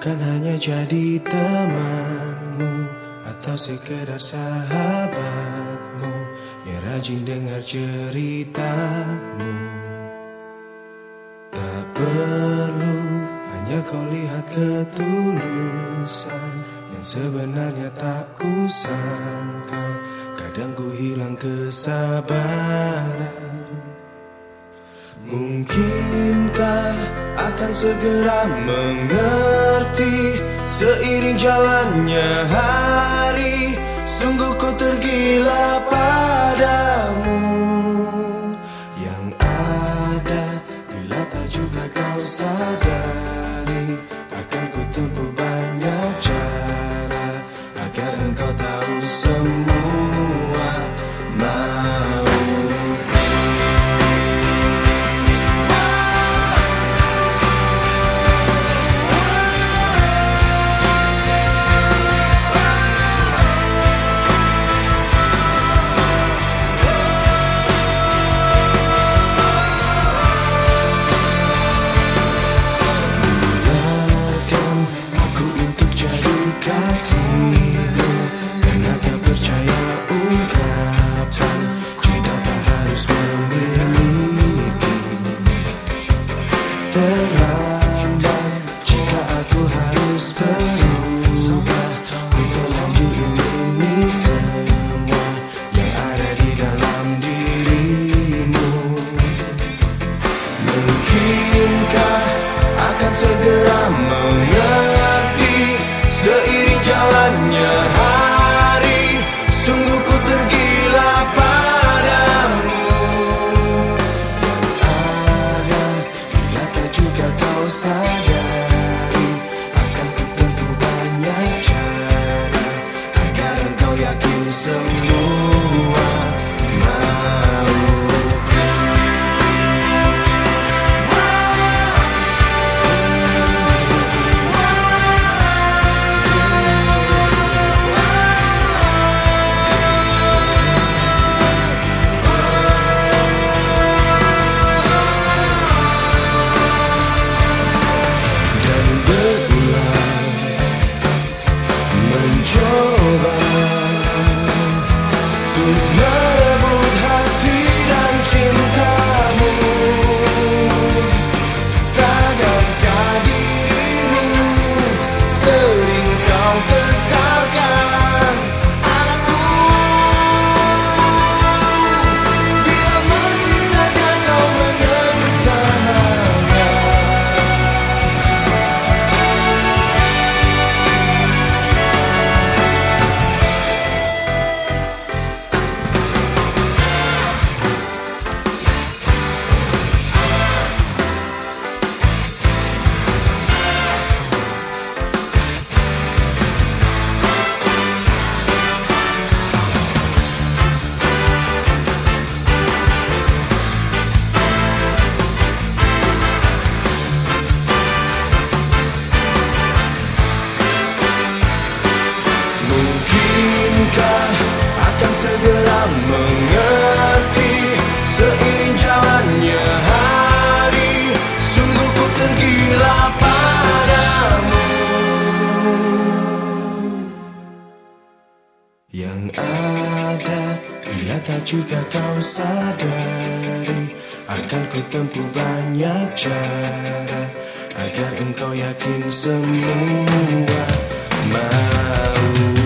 Bukan hanya jadi temanmu Atau sekedar sahabatmu Yang rajin dengar ceritamu. Tak perlu hanya kau lihat ketulusan Yang sebenarnya tak kusangka. Kadang ku hilang kesabaran Mungkinkah akan segera mengerti Seiring jalannya hari Sungguh ku tergila padamu. Yang ada bila tak juga kau sadari segera mengerti Seiring jalannya hari Sungguh ku tergila padamu. Ada bila tak juga kau sadari Akan ku tempuh banyak cara Agar engkau yakin semua Coba segera mengerti Seiring jalannya hari Sungguh ku tergila padamu. Yang ada bila tak juga kau sadari Akan ku tempuh banyak cara Agar engkau yakin semua mau